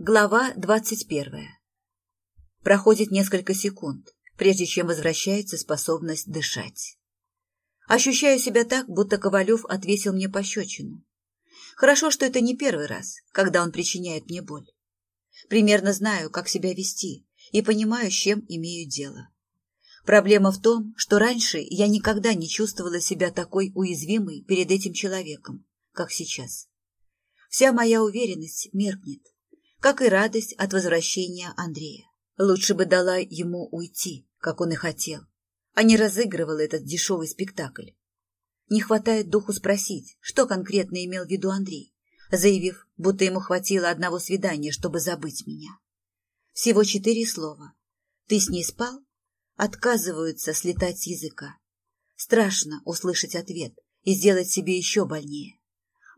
Глава двадцать первая. Проходит несколько секунд, прежде чем возвращается способность дышать. Ощущаю себя так, будто Ковалев отвесил мне пощечину. Хорошо, что это не первый раз, когда он причиняет мне боль. Примерно знаю, как себя вести, и понимаю, с чем имею дело. Проблема в том, что раньше я никогда не чувствовала себя такой уязвимой перед этим человеком, как сейчас. Вся моя уверенность меркнет, как и радость от возвращения Андрея. Лучше бы дала ему уйти, как он и хотел, а не разыгрывала этот дешевый спектакль. Не хватает духу спросить, что конкретно имел в виду Андрей, заявив, будто ему хватило одного свидания, чтобы забыть меня. Всего четыре слова. «Ты с ней спал?» Отказываются слетать с языка. Страшно услышать ответ и сделать себе еще больнее.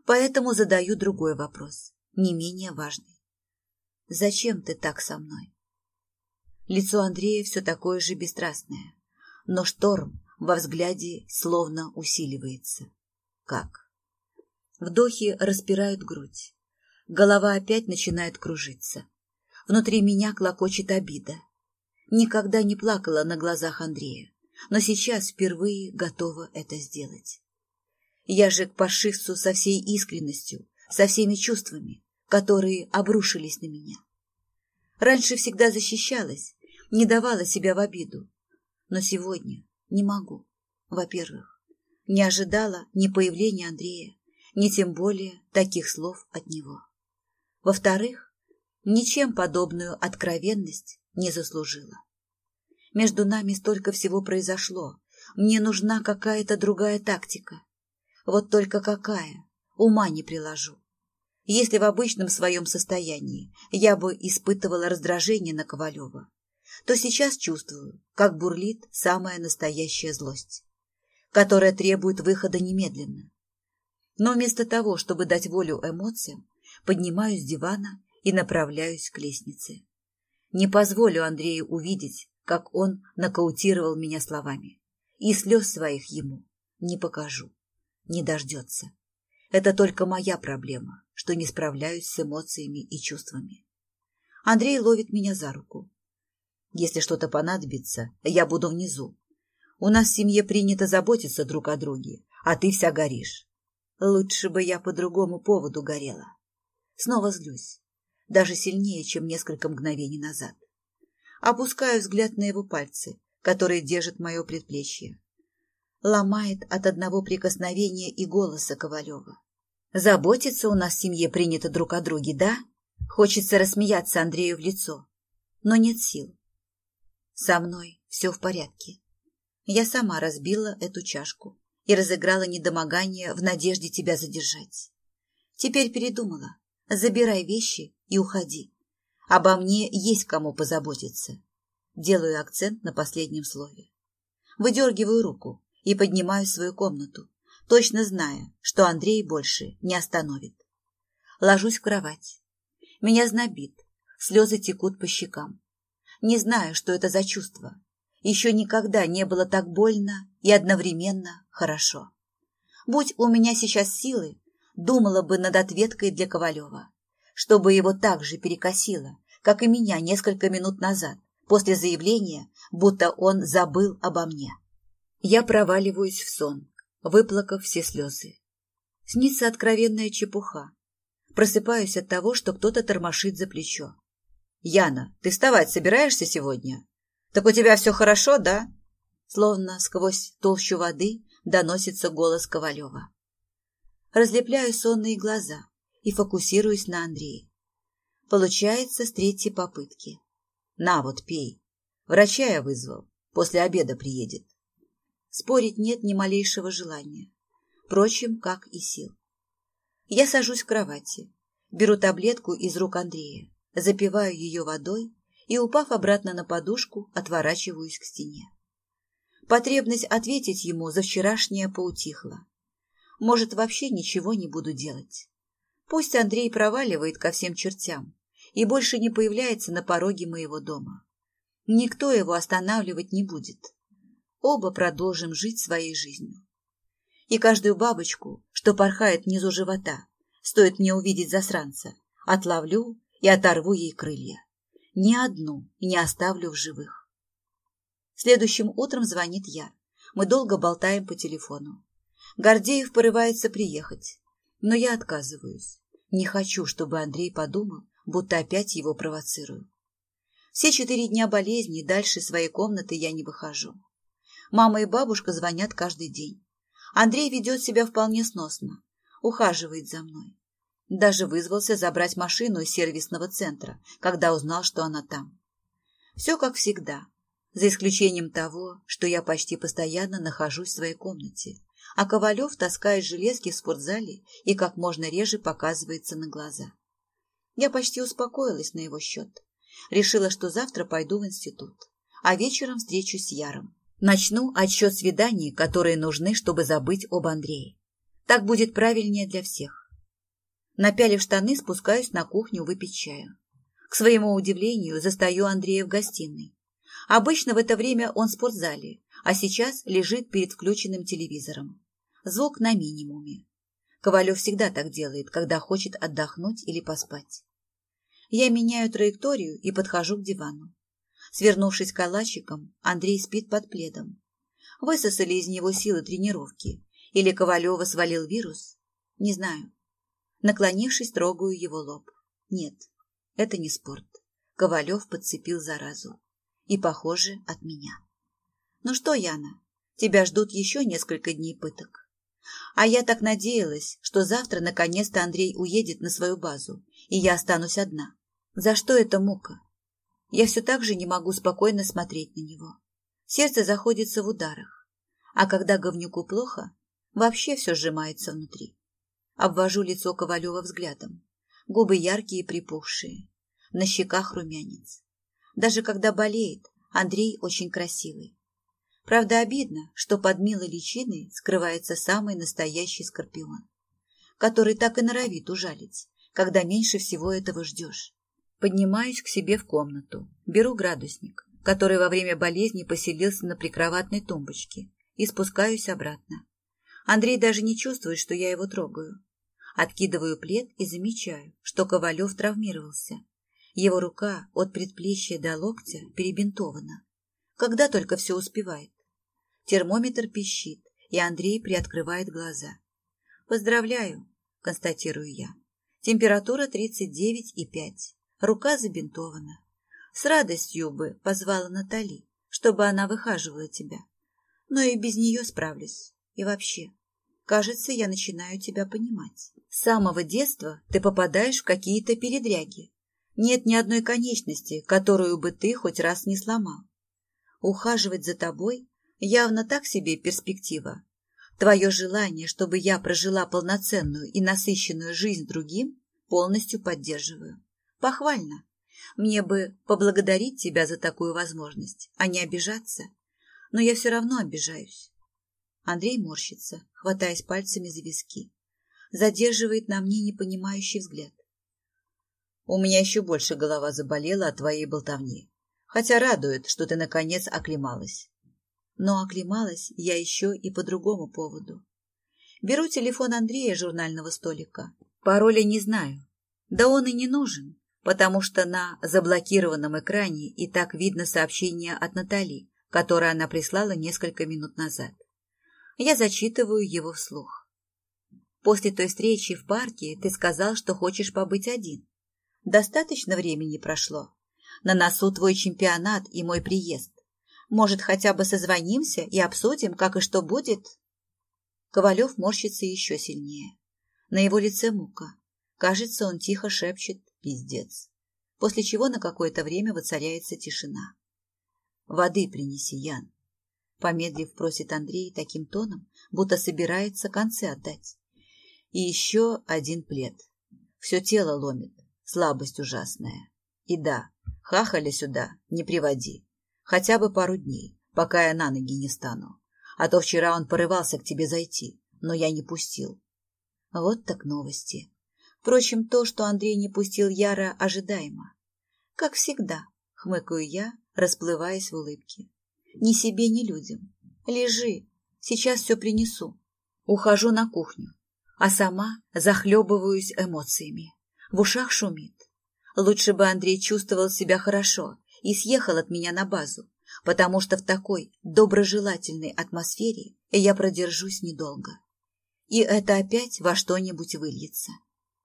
Поэтому задаю другой вопрос, не менее важный. Зачем ты так со мной? Лицо Андрея все такое же бесстрастное, но шторм во взгляде словно усиливается. Как? Вдохи распирают грудь. Голова опять начинает кружиться. Внутри меня клокочет обида. Никогда не плакала на глазах Андрея, но сейчас впервые готова это сделать. Я же к паршивцу со всей искренностью, со всеми чувствами, которые обрушились на меня. Раньше всегда защищалась, не давала себя в обиду. Но сегодня не могу. Во-первых, не ожидала ни появления Андрея, ни тем более таких слов от него. Во-вторых, ничем подобную откровенность не заслужила. Между нами столько всего произошло. Мне нужна какая-то другая тактика. Вот только какая, ума не приложу. Если в обычном своем состоянии я бы испытывала раздражение на Ковалева, то сейчас чувствую, как бурлит самая настоящая злость, которая требует выхода немедленно. Но вместо того, чтобы дать волю эмоциям, поднимаюсь с дивана и направляюсь к лестнице. Не позволю Андрею увидеть, как он нокаутировал меня словами, и слез своих ему не покажу, не дождется. Это только моя проблема, что не справляюсь с эмоциями и чувствами. Андрей ловит меня за руку. Если что-то понадобится, я буду внизу. У нас в семье принято заботиться друг о друге, а ты вся горишь. Лучше бы я по другому поводу горела. Снова злюсь, даже сильнее, чем несколько мгновений назад. Опускаю взгляд на его пальцы, которые держат мое предплечье ломает от одного прикосновения и голоса Ковалева. Заботиться у нас в семье принято друг о друге, да? Хочется рассмеяться Андрею в лицо, но нет сил. Со мной все в порядке. Я сама разбила эту чашку и разыграла недомогание в надежде тебя задержать. Теперь передумала. Забирай вещи и уходи. Обо мне есть кому позаботиться. Делаю акцент на последнем слове. Выдергиваю руку, и поднимаю свою комнату, точно зная, что Андрей больше не остановит. Ложусь в кровать. Меня знобит, слезы текут по щекам. Не знаю, что это за чувство. Еще никогда не было так больно и одновременно хорошо. Будь у меня сейчас силы, думала бы над ответкой для Ковалева, чтобы его так же перекосило, как и меня несколько минут назад, после заявления, будто он забыл обо мне. Я проваливаюсь в сон, выплакав все слезы. Снится откровенная чепуха. Просыпаюсь от того, что кто-то тормошит за плечо. «Яна, ты вставать собираешься сегодня? Так у тебя все хорошо, да?» Словно сквозь толщу воды доносится голос Ковалева. Разлепляю сонные глаза и фокусируюсь на Андрее. Получается с третьей попытки. «На вот, пей. Врача я вызвал. После обеда приедет. Спорить нет ни малейшего желания. Впрочем, как и сил. Я сажусь в кровати, беру таблетку из рук Андрея, запиваю ее водой и, упав обратно на подушку, отворачиваюсь к стене. Потребность ответить ему за вчерашнее поутихла. Может, вообще ничего не буду делать. Пусть Андрей проваливает ко всем чертям и больше не появляется на пороге моего дома. Никто его останавливать не будет оба продолжим жить своей жизнью. И каждую бабочку, что порхает внизу живота, стоит мне увидеть засранца, отловлю и оторву ей крылья. Ни одну не оставлю в живых. Следующим утром звонит Яр. Мы долго болтаем по телефону. Гордеев порывается приехать, но я отказываюсь. Не хочу, чтобы Андрей подумал, будто опять его провоцирую. Все четыре дня болезни дальше своей комнаты я не выхожу. Мама и бабушка звонят каждый день. Андрей ведет себя вполне сносно, ухаживает за мной. Даже вызвался забрать машину из сервисного центра, когда узнал, что она там. Все как всегда, за исключением того, что я почти постоянно нахожусь в своей комнате, а Ковалев таскает железки в спортзале и как можно реже показывается на глаза. Я почти успокоилась на его счет. Решила, что завтра пойду в институт, а вечером встречусь с Яром. Начну отсчет свиданий, которые нужны, чтобы забыть об Андрее. Так будет правильнее для всех. Напялив штаны, спускаюсь на кухню выпить чаю. К своему удивлению, застаю Андрея в гостиной. Обычно в это время он в спортзале, а сейчас лежит перед включенным телевизором. Звук на минимуме. Ковалев всегда так делает, когда хочет отдохнуть или поспать. Я меняю траекторию и подхожу к дивану. Свернувшись калачиком, Андрей спит под пледом. Высосали из него силы тренировки. Или Ковалева свалил вирус? Не знаю. Наклонившись, трогаю его лоб. Нет, это не спорт. Ковалев подцепил заразу. И, похоже, от меня. Ну что, Яна, тебя ждут еще несколько дней пыток. А я так надеялась, что завтра наконец-то Андрей уедет на свою базу, и я останусь одна. За что эта мука? Я все так же не могу спокойно смотреть на него. Сердце заходится в ударах. А когда говнюку плохо, вообще все сжимается внутри. Обвожу лицо Ковалева взглядом. Губы яркие и припухшие. На щеках румянец. Даже когда болеет, Андрей очень красивый. Правда, обидно, что под милой личиной скрывается самый настоящий скорпион, который так и норовит ужалить, когда меньше всего этого ждешь. Поднимаюсь к себе в комнату, беру градусник, который во время болезни поселился на прикроватной тумбочке, и спускаюсь обратно. Андрей даже не чувствует, что я его трогаю. Откидываю плед и замечаю, что Ковалев травмировался. Его рука от предплечья до локтя перебинтована. Когда только все успевает. Термометр пищит, и Андрей приоткрывает глаза. «Поздравляю», — констатирую я. Температура 39,5. Рука забинтована. С радостью бы позвала Натали, чтобы она выхаживала тебя. Но и без нее справлюсь. И вообще, кажется, я начинаю тебя понимать. С самого детства ты попадаешь в какие-то передряги. Нет ни одной конечности, которую бы ты хоть раз не сломал. Ухаживать за тобой явно так себе перспектива. Твое желание, чтобы я прожила полноценную и насыщенную жизнь другим, полностью поддерживаю. Похвально. Мне бы поблагодарить тебя за такую возможность, а не обижаться. Но я все равно обижаюсь. Андрей морщится, хватаясь пальцами за виски. Задерживает на мне непонимающий взгляд. У меня еще больше голова заболела от твоей болтовни. Хотя радует, что ты, наконец, оклемалась. Но оклемалась я еще и по другому поводу. Беру телефон Андрея журнального столика. Пароля не знаю. Да он и не нужен потому что на заблокированном экране и так видно сообщение от Натали, которое она прислала несколько минут назад. Я зачитываю его вслух. После той встречи в парке ты сказал, что хочешь побыть один. Достаточно времени прошло. На носу твой чемпионат и мой приезд. Может, хотя бы созвонимся и обсудим, как и что будет? Ковалев морщится еще сильнее. На его лице мука. Кажется, он тихо шепчет Пиздец. После чего на какое-то время воцаряется тишина. «Воды принеси, Ян», — помедлив просит Андрей таким тоном, будто собирается концы отдать. «И еще один плед. Все тело ломит, слабость ужасная. И да, хахаля сюда не приводи. Хотя бы пару дней, пока я на ноги не стану. А то вчера он порывался к тебе зайти, но я не пустил. Вот так новости. Впрочем, то, что Андрей не пустил Яра, ожидаемо. Как всегда, хмыкаю я, расплываясь в улыбке. Ни себе, ни людям. Лежи, сейчас все принесу. Ухожу на кухню, а сама захлебываюсь эмоциями. В ушах шумит. Лучше бы Андрей чувствовал себя хорошо и съехал от меня на базу, потому что в такой доброжелательной атмосфере я продержусь недолго. И это опять во что-нибудь выльется.